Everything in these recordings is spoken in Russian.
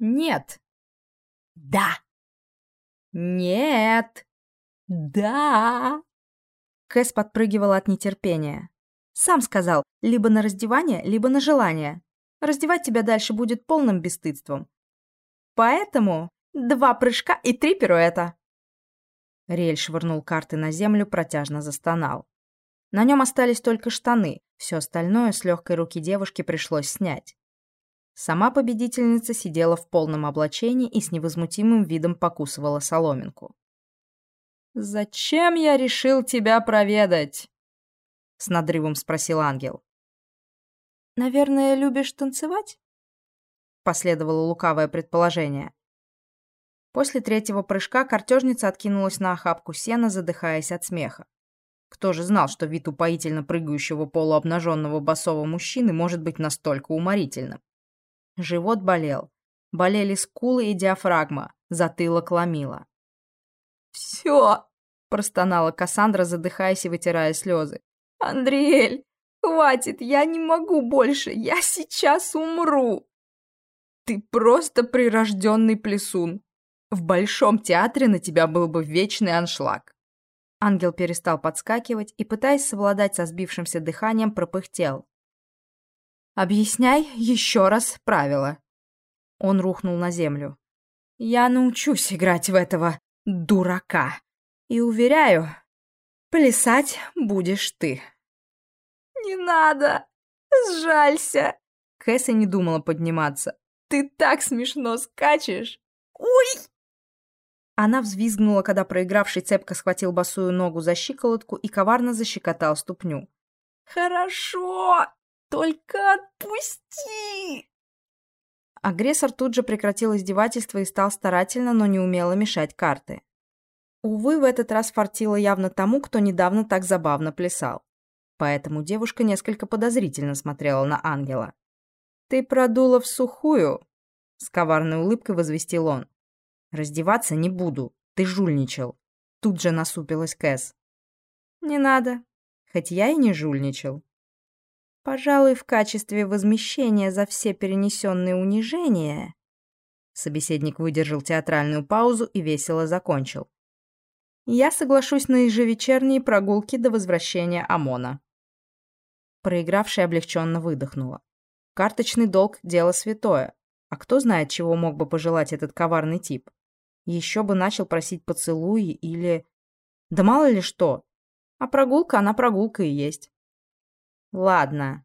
Нет. Да. Нет. Да. Кэс подпрыгивала от нетерпения. Сам сказал, либо на раздевание, либо на желание. Раздевать тебя дальше будет полным бесстыдством. Поэтому два прыжка и три пируэта. Рель швырнул карты на землю, протяжно застонал. На нем остались только штаны, все остальное с легкой руки девушки пришлось снять. Сама победительница сидела в полном облачении и с невозмутимым видом покусывала соломинку. «Зачем я решил тебя проведать?» — с надрывом спросил ангел. «Наверное, любишь танцевать?» — последовало лукавое предположение. После третьего прыжка картежница откинулась на охапку сена, задыхаясь от смеха. Кто же знал, что вид упоительно прыгающего полуобнаженного босого мужчины может быть настолько уморительным? Живот болел. Болели скулы и диафрагма, затылок ломило. «Все!» – простонала Кассандра, задыхаясь и вытирая слезы. «Андриэль, хватит, я не могу больше, я сейчас умру!» «Ты просто прирожденный плесун. В Большом театре на тебя был бы вечный аншлаг». Ангел перестал подскакивать и, пытаясь совладать со сбившимся дыханием, пропыхтел. «Объясняй еще раз правила». Он рухнул на землю. «Я научусь играть в этого дурака. И уверяю, плясать будешь ты. Не надо, сжалься. Кэсси не думала подниматься. Ты так смешно скачешь. Ой! Она взвизгнула, когда проигравший цепко схватил босую ногу за щиколотку и коварно защекотал ступню. «Хорошо, только отпусти!» Агрессор тут же прекратил издевательство и стал старательно, но неумело мешать карты. Увы, в этот раз фартило явно тому, кто недавно так забавно плясал. Поэтому девушка несколько подозрительно смотрела на ангела. «Ты продула в сухую?» — с коварной улыбкой возвестил он. «Раздеваться не буду, ты жульничал». Тут же насупилась Кэс. «Не надо, хоть я и не жульничал. Пожалуй, в качестве возмещения за все перенесенные унижения...» Собеседник выдержал театральную паузу и весело закончил. «Я соглашусь на ежевечерние прогулки до возвращения ОМОНа». Проигравшая облегченно выдохнула. Карточный долг – дело святое. А кто знает, чего мог бы пожелать этот коварный тип? Еще бы начал просить поцелуи или... Да мало ли что. А прогулка, она прогулка и есть. Ладно.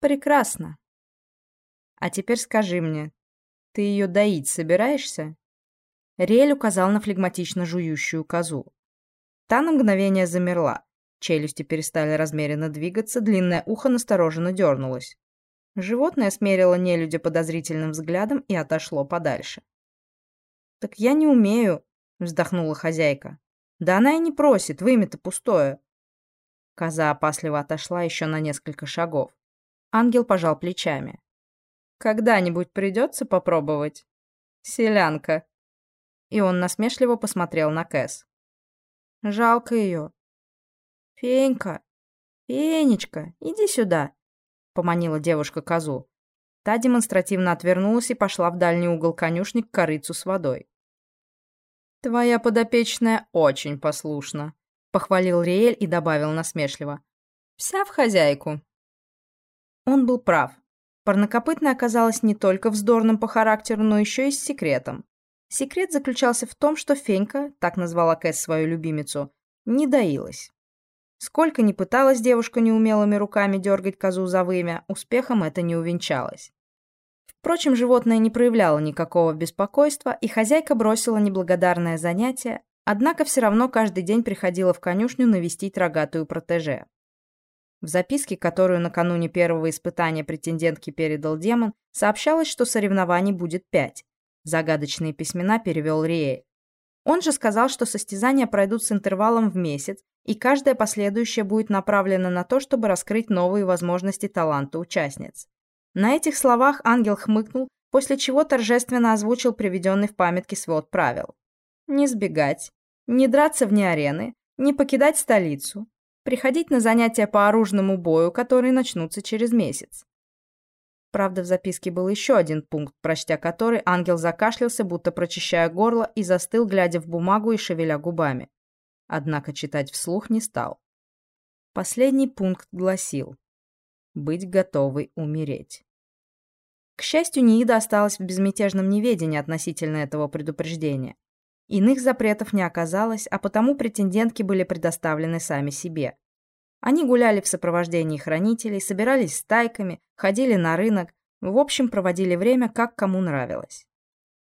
Прекрасно. А теперь скажи мне, ты ее доить собираешься? Риэль указал на флегматично жующую козу. Та на мгновение замерла. Челюсти перестали размеренно двигаться, длинное ухо настороженно дернулось. Животное смерило нелюдя подозрительным взглядом и отошло подальше. «Так я не умею», — вздохнула хозяйка. «Да она и не просит, вымя-то пустое». Коза опасливо отошла еще на несколько шагов. Ангел пожал плечами. «Когда-нибудь придется попробовать? Селянка!» И он насмешливо посмотрел на Кэс. «Жалко ее». «Фенька! Фенечка, иди сюда!» Поманила девушка козу. Та демонстративно отвернулась и пошла в дальний угол конюшни к корыцу с водой. «Твоя подопечная очень послушна», Похвалил Риэль и добавил насмешливо. «Вся в хозяйку». Он был прав. Парнокопытная оказалась не только вздорным по характеру, но еще и с секретом. Секрет заключался в том, что Фенька, так назвала Кэс свою любимицу, не доилась. Сколько ни пыталась девушка неумелыми руками дергать козу за вымя, успехом это не увенчалось. Впрочем, животное не проявляло никакого беспокойства, и хозяйка бросила неблагодарное занятие, Однако все равно каждый день приходила в конюшню навестить рогатую протеже. В записке, которую накануне первого испытания претендентки передал демон, сообщалось, что соревнований будет пять. Загадочные письмена перевел Риэль. Он же сказал, что состязания пройдут с интервалом в месяц, и каждое последующее будет направлено на то, чтобы раскрыть новые возможности таланта участниц. На этих словах ангел хмыкнул, после чего торжественно озвучил приведенный в памятке свод правил. Не сбегать, не драться вне арены, не покидать столицу, приходить на занятия по оружному бою, которые начнутся через месяц. Правда, в записке был еще один пункт, прочтя который, ангел закашлялся, будто прочищая горло, и застыл, глядя в бумагу и шевеля губами. Однако читать вслух не стал. Последний пункт гласил «Быть готовой умереть». К счастью, Ниида осталась в безмятежном неведении относительно этого предупреждения. Иных запретов не оказалось, а потому претендентки были предоставлены сами себе. Они гуляли в сопровождении хранителей, собирались стайками, ходили на рынок, в общем, проводили время, как кому нравилось.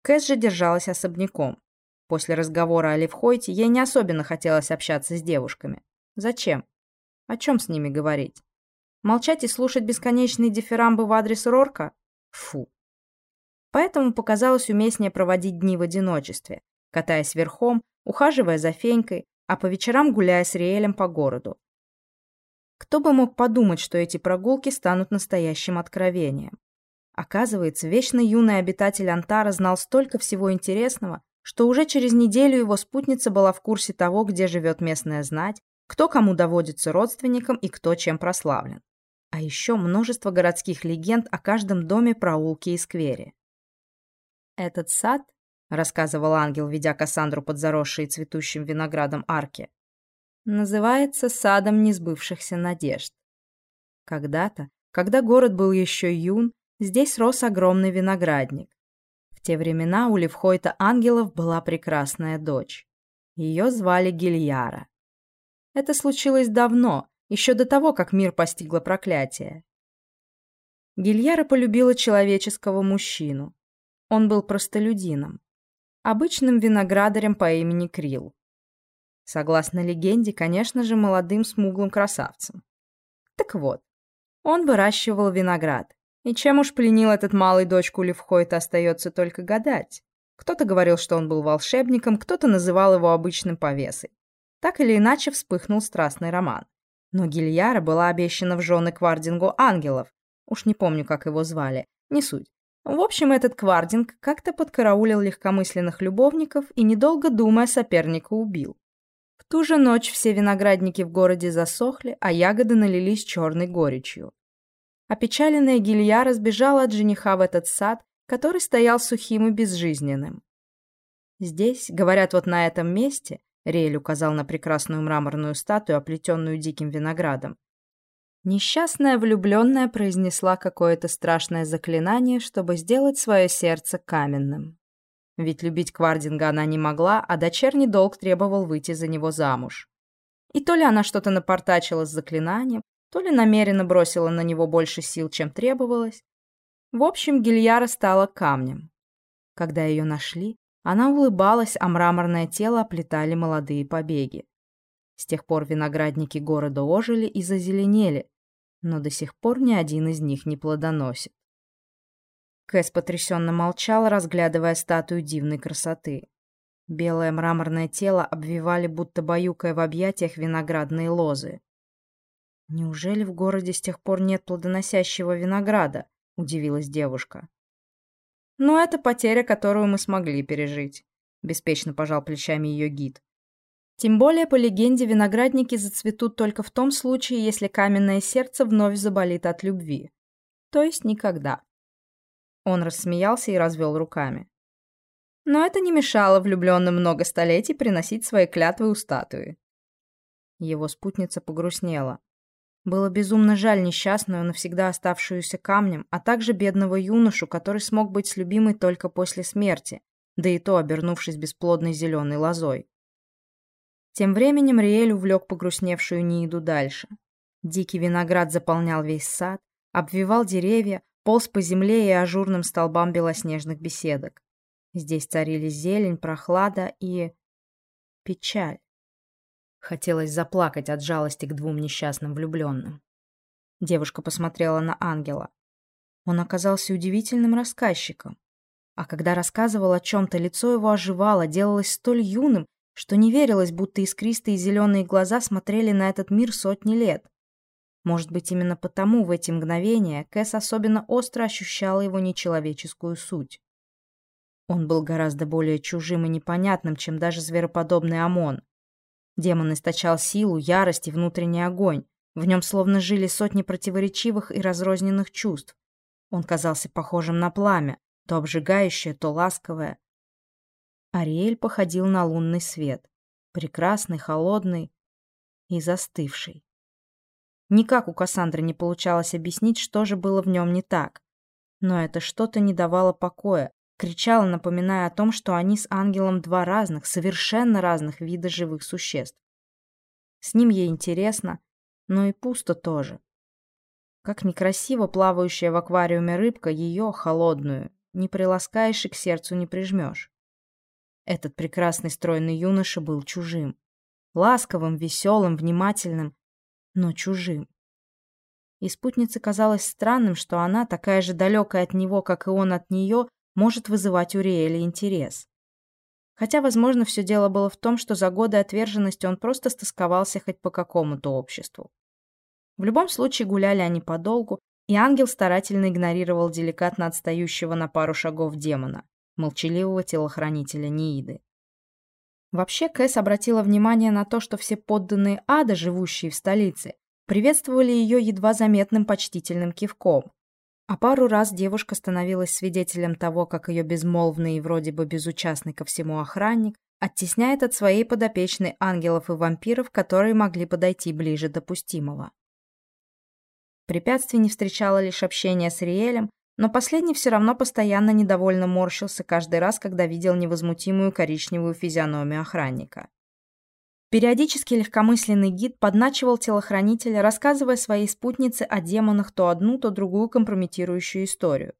Кэс же держалась особняком. После разговора о Левхойте ей не особенно хотелось общаться с девушками. Зачем? О чем с ними говорить? Молчать и слушать бесконечные дифирамбы в адрес Рорка? Фу. Поэтому показалось уместнее проводить дни в одиночестве, катаясь верхом, ухаживая за Фенькой, а по вечерам гуляя с Риэлем по городу. Кто бы мог подумать, что эти прогулки станут настоящим откровением. Оказывается, вечно юный обитатель Антара знал столько всего интересного, что уже через неделю его спутница была в курсе того, где живет местная знать, кто кому доводится родственникам и кто чем прославлен. А еще множество городских легенд о каждом доме, проулке и сквере. «Этот сад», — рассказывал ангел, ведя Кассандру под заросшие цветущим виноградом арки, называется садом несбывшихся надежд. Когда-то, когда город был еще юн, здесь рос огромный виноградник. В те времена у Левхойта ангелов была прекрасная дочь. Ее звали Гильяра. Это случилось давно, еще до того, как мир постигло проклятие. Гильяра полюбила человеческого мужчину. Он был простолюдином, обычным виноградарем по имени Крил. Согласно легенде, конечно же, молодым смуглым красавцем. Так вот, он выращивал виноград. И чем уж пленил этот малый дочку Левхойта, остается только гадать. Кто-то говорил, что он был волшебником, кто-то называл его обычным повесой. Так или иначе вспыхнул страстный роман. Но Гильяра была обещана в жены Квардингу ангелов. Уж не помню, как его звали. Не суть. В общем, этот Квардинг как-то подкараулил легкомысленных любовников и, недолго думая, соперника убил. В ту же ночь все виноградники в городе засохли, а ягоды налились черной горечью. Опечаленная Гильяра сбежала от жениха в этот сад, который стоял сухим и безжизненным. Здесь, говорят, вот на этом месте, Риэль указал на прекрасную мраморную статую, оплетенную диким виноградом. Несчастная влюбленная произнесла какое-то страшное заклинание, чтобы сделать свое сердце каменным. Ведь любить Квардинга она не могла, а дочерний долг требовал выйти за него замуж. И то ли она что-то напортачила с заклинанием, то ли намеренно бросила на него больше сил, чем требовалось. В общем, Гильяра стала камнем. Когда ее нашли, она улыбалась, а мраморное тело оплетали молодые побеги. С тех пор виноградники города ожили и зазеленели, но до сих пор ни один из них не плодоносит. Кэс потрясенно молчал, разглядывая статую дивной красоты. Белое мраморное тело обвивали, будто баюкая в объятиях виноградные лозы. «Неужели в городе с тех пор нет плодоносящего винограда?» — удивилась девушка. Но это потеря, которую мы смогли пережить», — беспечно пожал плечами ее гид. «Тем более, по легенде, виноградники зацветут только в том случае, если каменное сердце вновь заболит от любви. То есть никогда». Он рассмеялся и развел руками. Но это не мешало влюбленным много столетий приносить свои клятвы у статуи. Его спутница погрустнела. Было безумно жаль несчастную, навсегда оставшуюся камнем, а также бедного юношу, который смог быть с любимой только после смерти, да и то обернувшись бесплодной зеленой лозой. Тем временем Риэль увлек погрустневшую Нииду дальше. Дикий виноград заполнял весь сад, обвивал деревья, полз по земле и ажурным столбам белоснежных беседок. Здесь царили зелень, прохлада и... печаль. Хотелось заплакать от жалости к двум несчастным влюбленным. Девушка посмотрела на ангела. Он оказался удивительным рассказчиком. А когда рассказывал о чем-то, лицо его оживало, делалось столь юным, что не верилось, будто искристые зеленые глаза смотрели на этот мир сотни лет. Может быть, именно потому в эти мгновения Кэс особенно остро ощущала его нечеловеческую суть. Он был гораздо более чужим и непонятным, чем даже звероподобный ОМОН. Демон источал силу, ярость и внутренний огонь. В нем словно жили сотни противоречивых и разрозненных чувств. Он казался похожим на пламя, то обжигающее, то ласковое. Ариэль походил на лунный свет, прекрасный, холодный и застывший. Никак у Кассандры не получалось объяснить, что же было в нем не так. Но это что-то не давало покоя, кричало, напоминая о том, что они с ангелом два разных, совершенно разных вида живых существ. С ним ей интересно, но и пусто тоже. Как некрасиво плавающая в аквариуме рыбка, ее, холодную, не приласкаешь и к сердцу не прижмешь. Этот прекрасный стройный юноша был чужим. Ласковым, веселым, внимательным, но чужим. И спутнице казалось странным, что она, такая же далекая от него, как и он от нее, может вызывать у Риэля интерес. Хотя, возможно, все дело было в том, что за годы отверженности он просто стосковался хоть по какому-то обществу. В любом случае гуляли они подолгу, и ангел старательно игнорировал деликатно отстающего на пару шагов демона, молчаливого телохранителя Нииды. Вообще, Кэс обратила внимание на то, что все подданные ада, живущие в столице, приветствовали ее едва заметным почтительным кивком. А пару раз девушка становилась свидетелем того, как ее безмолвный и вроде бы безучастный ко всему охранник оттесняет от своей подопечной ангелов и вампиров, которые могли подойти ближе допустимого. Препятствий не встречало лишь общение с Риэлем, но последний все равно постоянно недовольно морщился каждый раз, когда видел невозмутимую коричневую физиономию охранника. Периодически легкомысленный гид подначивал телохранителя, рассказывая своей спутнице о демонах то одну, то другую компрометирующую историю.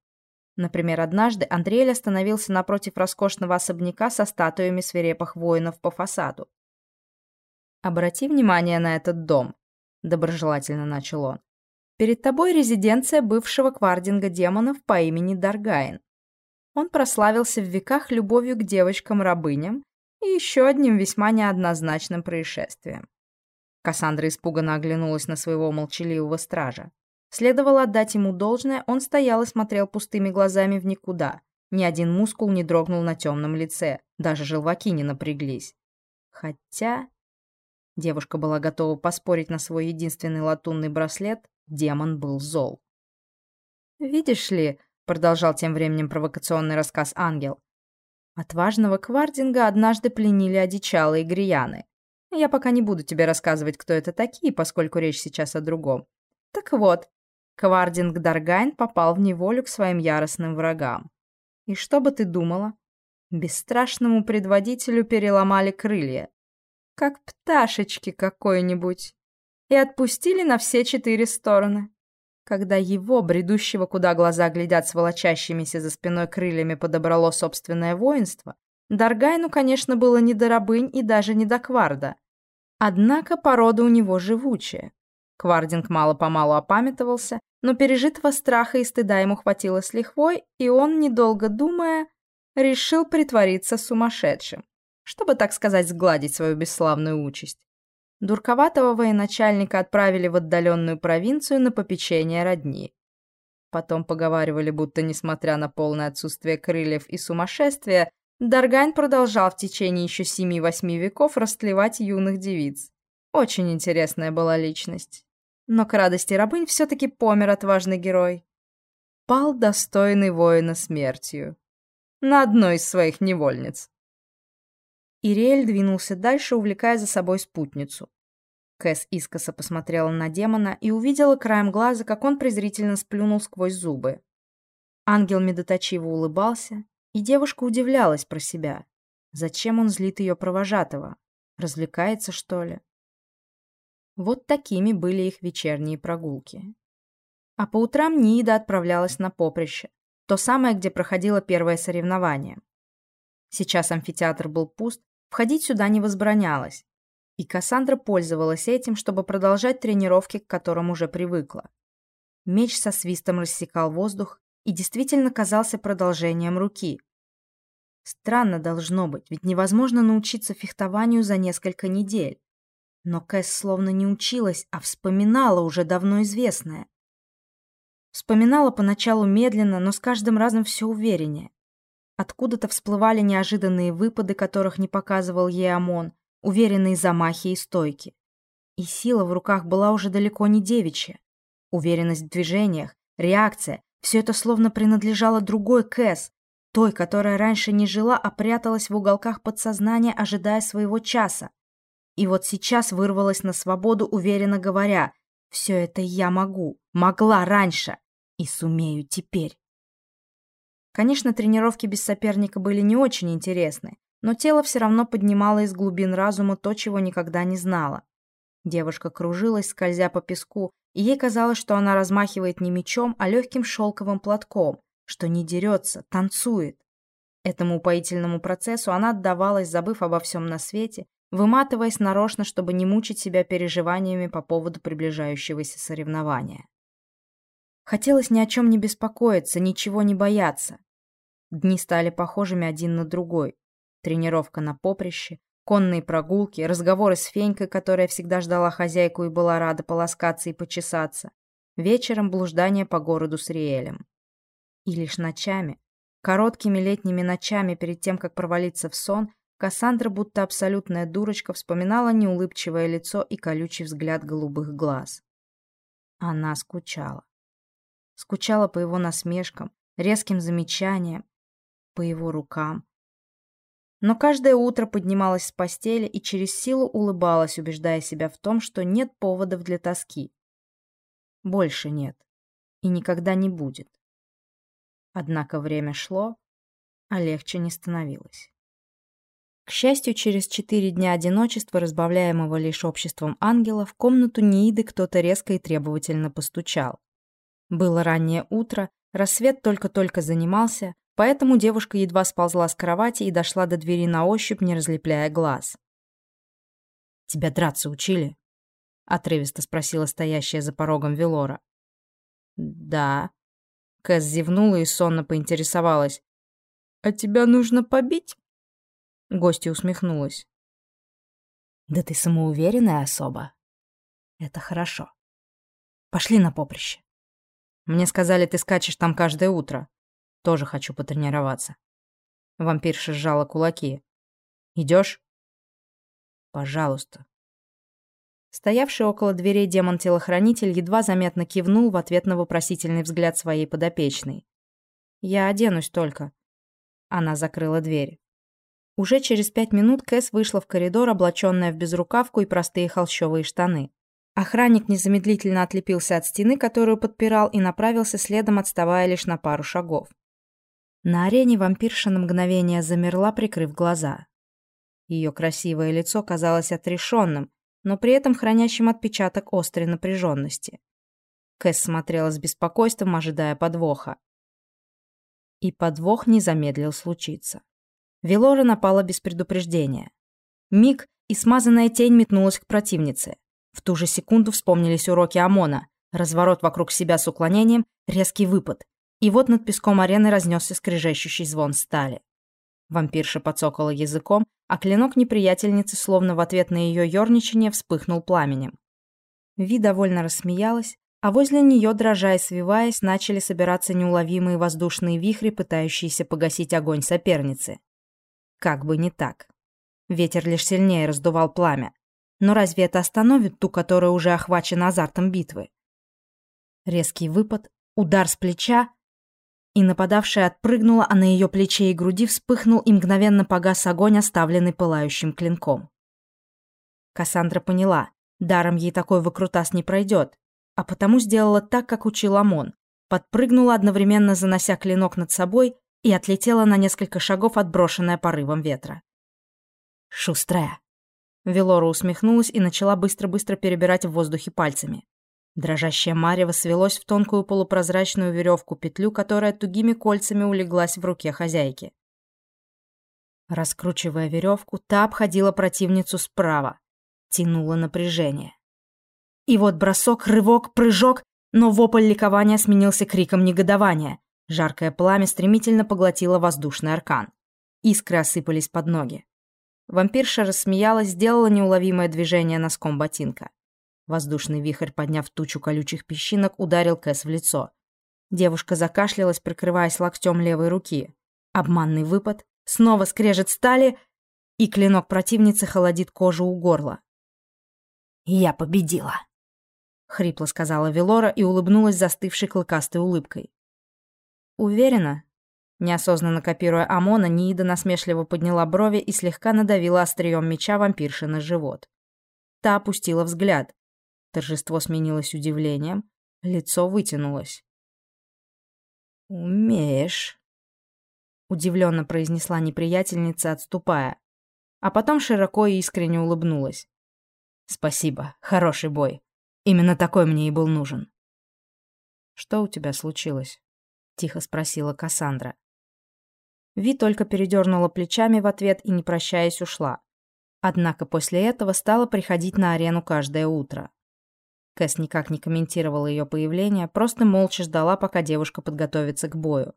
Например, однажды Андреэль остановился напротив роскошного особняка со статуями свирепых воинов по фасаду. «Обрати внимание на этот дом», — доброжелательно начал он. Перед тобой резиденция бывшего квардинга демонов по имени Даргаин. Он прославился в веках любовью к девочкам-рабыням и еще одним весьма неоднозначным происшествием. Кассандра испуганно оглянулась на своего молчаливого стража. Следовало отдать ему должное, он стоял и смотрел пустыми глазами в никуда. Ни один мускул не дрогнул на темном лице, даже желваки не напряглись. Хотя... Девушка была готова поспорить на свой единственный латунный браслет, Демон был зол. «Видишь ли», — продолжал тем временем провокационный рассказ Ангел, «отважного Квардинга однажды пленили одичалые грияны. Я пока не буду тебе рассказывать, кто это такие, поскольку речь сейчас о другом. Так вот, Квардинг Даргайн попал в неволю к своим яростным врагам. И что бы ты думала? Бесстрашному предводителю переломали крылья. Как пташечки какой-нибудь и отпустили на все четыре стороны. Когда его, бредущего, куда глаза глядят с волочащимися за спиной крыльями, подобрало собственное воинство, Даргайну, конечно, было не до рабынь и даже не до кварда. Однако порода у него живучая. Квардинг мало-помалу опамятовался, но пережитого страха и стыда ему хватило с лихвой, и он, недолго думая, решил притвориться сумасшедшим, чтобы, так сказать, сгладить свою бесславную участь. Дурковатого военачальника отправили в отдаленную провинцию на попечение родни. Потом поговаривали, будто, несмотря на полное отсутствие крыльев и сумасшествия, Даргань продолжал в течение еще семи-восьми веков растлевать юных девиц. Очень интересная была личность. Но к радости рабынь все-таки помер отважный герой. Пал достойный воина смертью. На одной из своих невольниц. Ириэль двинулся дальше, увлекая за собой спутницу. Кэс искоса посмотрела на демона и увидела краем глаза, как он презрительно сплюнул сквозь зубы. Ангел медоточиво улыбался, и девушка удивлялась про себя. Зачем он злит ее провожатого? Развлекается, что ли? Вот такими были их вечерние прогулки. А по утрам Нида отправлялась на поприще, то самое, где проходило первое соревнование. Сейчас амфитеатр был пуст, входить сюда не возбранялось. И Кассандра пользовалась этим, чтобы продолжать тренировки, к которым уже привыкла. Меч со свистом рассекал воздух и действительно казался продолжением руки. Странно должно быть, ведь невозможно научиться фехтованию за несколько недель. Но Кэс словно не училась, а вспоминала уже давно известное. Вспоминала поначалу медленно, но с каждым разом все увереннее. Откуда-то всплывали неожиданные выпады, которых не показывал ей ОМОН, уверенные замахи и стойки. И сила в руках была уже далеко не девичья. Уверенность в движениях, реакция, Все это словно принадлежало другой Кэс, той, которая раньше не жила, а пряталась в уголках подсознания, ожидая своего часа. И вот сейчас вырвалась на свободу, уверенно говоря, «Все это я могу, могла раньше и сумею теперь». Конечно, тренировки без соперника были не очень интересны, но тело все равно поднимало из глубин разума то, чего никогда не знала. Девушка кружилась, скользя по песку, и ей казалось, что она размахивает не мечом, а легким шелковым платком, что не дерется, танцует. Этому упоительному процессу она отдавалась, забыв обо всем на свете, выматываясь нарочно, чтобы не мучить себя переживаниями по поводу приближающегося соревнования. Хотелось ни о чем не беспокоиться, ничего не бояться. Дни стали похожими один на другой. Тренировка на поприще, конные прогулки, разговоры с Фенькой, которая всегда ждала хозяйку и была рада полоскаться и почесаться. Вечером блуждание по городу с Риэлем. И лишь ночами, короткими летними ночами перед тем, как провалиться в сон, Кассандра, будто абсолютная дурочка, вспоминала неулыбчивое лицо и колючий взгляд голубых глаз. Она скучала. Скучала по его насмешкам, резким замечаниям, по его рукам. Но каждое утро поднималась с постели и через силу улыбалась, убеждая себя в том, что нет поводов для тоски. Больше нет. И никогда не будет. Однако время шло, а легче не становилось. К счастью, через четыре дня одиночества, разбавляемого лишь обществом ангела, в комнату Нииды кто-то резко и требовательно постучал. Было раннее утро, рассвет только-только занимался, Поэтому девушка едва сползла с кровати и дошла до двери на ощупь, не разлепляя глаз. «Тебя драться учили?» — отрывисто спросила стоящая за порогом Велора. «Да». Кэс зевнула и сонно поинтересовалась. «А тебя нужно побить?» Гостья усмехнулась. «Да ты самоуверенная особа. Это хорошо. Пошли на поприще. Мне сказали, ты скачешь там каждое утро. Тоже хочу потренироваться. Вампирша сжала кулаки. Идешь? Пожалуйста. Стоявший около дверей демон-телохранитель едва заметно кивнул в ответ на вопросительный взгляд своей подопечной. «Я оденусь только». Она закрыла дверь. Уже через пять минут Кэс вышла в коридор, облаченная в безрукавку и простые холщовые штаны. Охранник незамедлительно отлепился от стены, которую подпирал, и направился следом, отставая лишь на пару шагов. На арене вампирша на мгновение замерла, прикрыв глаза. Ее красивое лицо казалось отрешенным, но при этом хранящим отпечаток острой напряженности. Кэс смотрела с беспокойством, ожидая подвоха. И подвох не замедлил случиться. Велора напала без предупреждения. Миг, и смазанная тень метнулась к противнице. В ту же секунду вспомнились уроки ОМОНа. Разворот вокруг себя с уклонением, резкий выпад. И вот над песком арены разнесся скрежещущий звон стали. Вампирша подсокала языком, а клинок неприятельницы, словно в ответ на ее ерничание, вспыхнул пламенем. Ви довольно рассмеялась, а возле нее, дрожа и свиваясь, начали собираться неуловимые воздушные вихри, пытающиеся погасить огонь соперницы. Как бы не так. Ветер лишь сильнее раздувал пламя. Но разве это остановит ту, которая уже охвачена азартом битвы? Резкий выпад, удар с плеча, и нападавшая отпрыгнула, а на ее плече и груди вспыхнул и мгновенно погас огонь, оставленный пылающим клинком. Кассандра поняла, даром ей такой выкрутас не пройдет, а потому сделала так, как учил Амон, подпрыгнула, одновременно занося клинок над собой и отлетела на несколько шагов, отброшенная порывом ветра. «Шустрая!» Велора усмехнулась и начала быстро-быстро перебирать в воздухе пальцами. Дрожащее марево свелось в тонкую полупрозрачную веревку-петлю, которая тугими кольцами улеглась в руке хозяйки. Раскручивая веревку, та обходила противницу справа, тянула напряжение. И вот бросок, рывок, прыжок, но вопль ликования сменился криком негодования. Жаркое пламя стремительно поглотило воздушный аркан. Искры осыпались под ноги. Вампирша рассмеялась, сделала неуловимое движение носком ботинка. Воздушный вихрь, подняв тучу колючих песчинок, ударил Кэс в лицо. Девушка закашлялась, прикрываясь локтем левой руки. Обманный выпад, снова скрежет стали, и клинок противницы холодит кожу у горла. «Я победила!» — хрипло сказала Велора и улыбнулась застывшей клыкастой улыбкой. Уверена?» Неосознанно копируя Амона, Ниида насмешливо подняла брови и слегка надавила острием меча вампирши на живот. Та опустила взгляд. Торжество сменилось удивлением, лицо вытянулось. «Умеешь», — удивленно произнесла неприятельница, отступая. А потом широко и искренне улыбнулась. «Спасибо, хороший бой. Именно такой мне и был нужен». «Что у тебя случилось?» — тихо спросила Кассандра. Ви только передернула плечами в ответ и, не прощаясь, ушла. Однако после этого стала приходить на арену каждое утро. Кэс никак не комментировала ее появление, просто молча ждала, пока девушка подготовится к бою.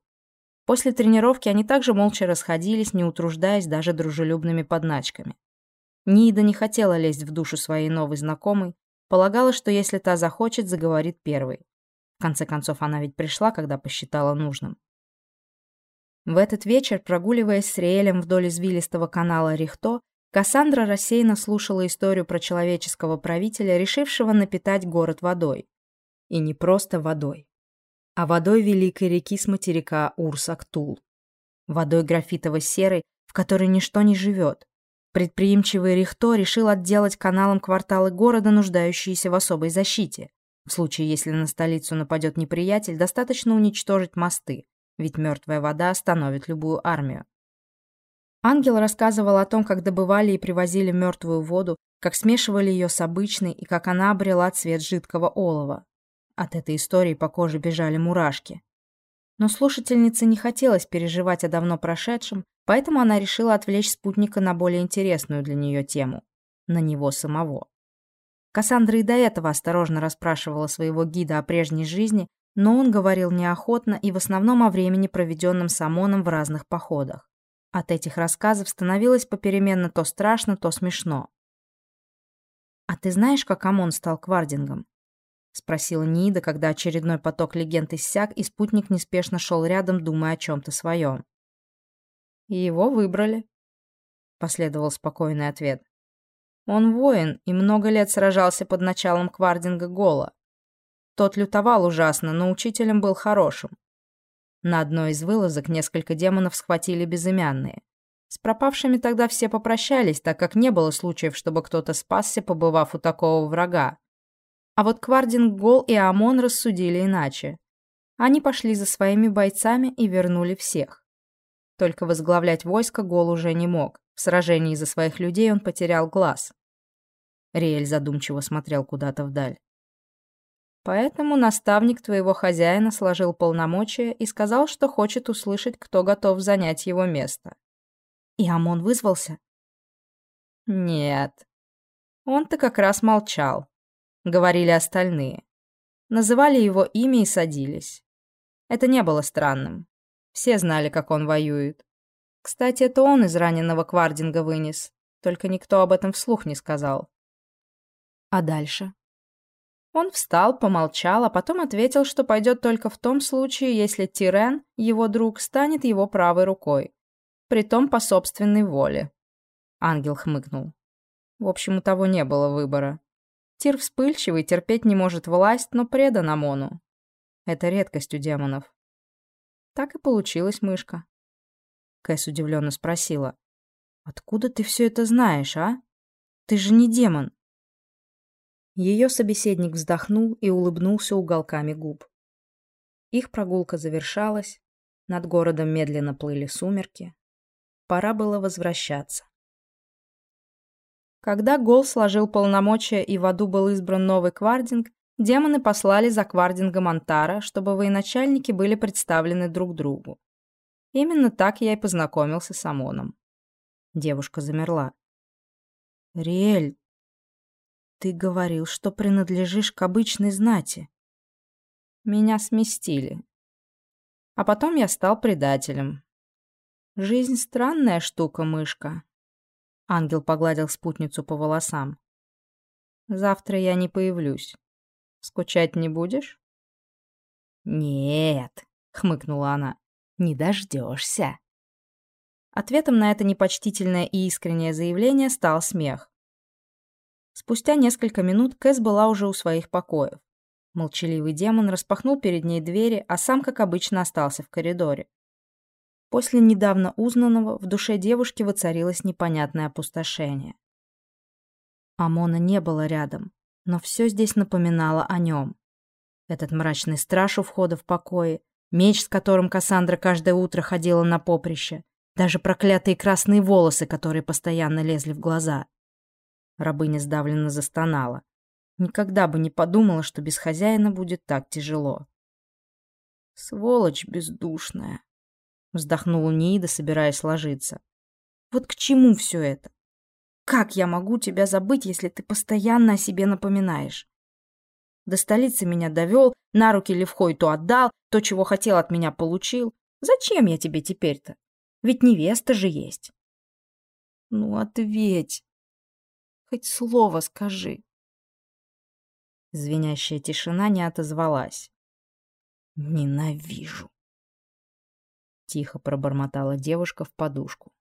После тренировки они также молча расходились, не утруждаясь даже дружелюбными подначками. Нида не хотела лезть в душу своей новой знакомой, полагала, что если та захочет, заговорит первой. В конце концов, она ведь пришла, когда посчитала нужным. В этот вечер, прогуливаясь с Риэлем вдоль извилистого канала Рихто, Кассандра рассеянно слушала историю про человеческого правителя, решившего напитать город водой. И не просто водой, а водой великой реки с материка Урсактул. Водой графитово-серой, в которой ничто не живет. Предприимчивый Рихто решил отделать каналом кварталы города, нуждающиеся в особой защите. В случае, если на столицу нападет неприятель, достаточно уничтожить мосты, ведь мертвая вода остановит любую армию. Ангел рассказывал о том, как добывали и привозили мертвую воду, как смешивали ее с обычной и как она обрела цвет жидкого олова. От этой истории по коже бежали мурашки. Но слушательнице не хотелось переживать о давно прошедшем, поэтому она решила отвлечь спутника на более интересную для нее тему – на него самого. Кассандра и до этого осторожно расспрашивала своего гида о прежней жизни, но он говорил неохотно и в основном о времени, проведенном с Амоном в разных походах. От этих рассказов становилось попеременно то страшно, то смешно. «А ты знаешь, как Амон стал квардингом?» — спросила Нида, когда очередной поток легенд иссяк, и спутник неспешно шел рядом, думая о чем-то своем. «И его выбрали», — последовал спокойный ответ. «Он воин и много лет сражался под началом квардинга Гола. Тот лютовал ужасно, но учителем был хорошим. На одной из вылазок несколько демонов схватили безымянные. С пропавшими тогда все попрощались, так как не было случаев, чтобы кто-то спасся, побывав у такого врага. А вот Квардинг Гол и Амон рассудили иначе. Они пошли за своими бойцами и вернули всех. Только возглавлять войско Гол уже не мог. В сражении за своих людей он потерял глаз. Риэль задумчиво смотрел куда-то вдаль. Поэтому наставник твоего хозяина сложил полномочия и сказал, что хочет услышать, кто готов занять его место. И Амон вызвался? Нет. Он-то как раз молчал. Говорили остальные. Называли его имя и садились. Это не было странным. Все знали, как он воюет. Кстати, это он из раненого Квардинга вынес. Только никто об этом вслух не сказал. А дальше? Он встал, помолчал, а потом ответил, что пойдет только в том случае, если Тирен, его друг, станет его правой рукой. Притом по собственной воле. Ангел хмыкнул. В общем, у того не было выбора. Тир вспыльчивый, терпеть не может власть, но предан Амону. Это редкость у демонов. Так и получилась мышка. Кэс удивленно спросила. «Откуда ты все это знаешь, а? Ты же не демон». Ее собеседник вздохнул и улыбнулся уголками губ. Их прогулка завершалась, над городом медленно плыли сумерки. Пора было возвращаться. Когда Гол сложил полномочия и в аду был избран новый квардинг, демоны послали за квардингом Антара, чтобы военачальники были представлены друг другу. Именно так я и познакомился с Амоном. Девушка замерла. «Риэль, ты говорил, что принадлежишь к обычной знати. Меня сместили. А потом я стал предателем. Жизнь странная штука, мышка. Ангел погладил спутницу по волосам. Завтра я не появлюсь. Скучать не будешь? Нет, хмыкнула она. Не дождешься. Ответом на это непочтительное и искреннее заявление стал смех. Спустя несколько минут Кэс была уже у своих покоев. Молчаливый демон распахнул перед ней двери, а сам, как обычно, остался в коридоре. После недавно узнанного в душе девушки воцарилось непонятное опустошение. Амона не было рядом, но все здесь напоминало о нем. Этот мрачный страж у входа в покое, меч, с которым Кассандра каждое утро ходила на поприще, даже проклятые красные волосы, которые постоянно лезли в глаза. Рабыня сдавленно застонала. Никогда бы не подумала, что без хозяина будет так тяжело. «Сволочь бездушная!» — вздохнула Ниида, собираясь ложиться. «Вот к чему все это? Как я могу тебя забыть, если ты постоянно о себе напоминаешь? До столицы меня довел, на руки Левхой то отдал, то, чего хотел от меня, получил. Зачем я тебе теперь-то? Ведь невеста же есть. Ну, ответь. Хоть слово скажи. Звенящая тишина не отозвалась. Ненавижу. Тихо пробормотала девушка в подушку.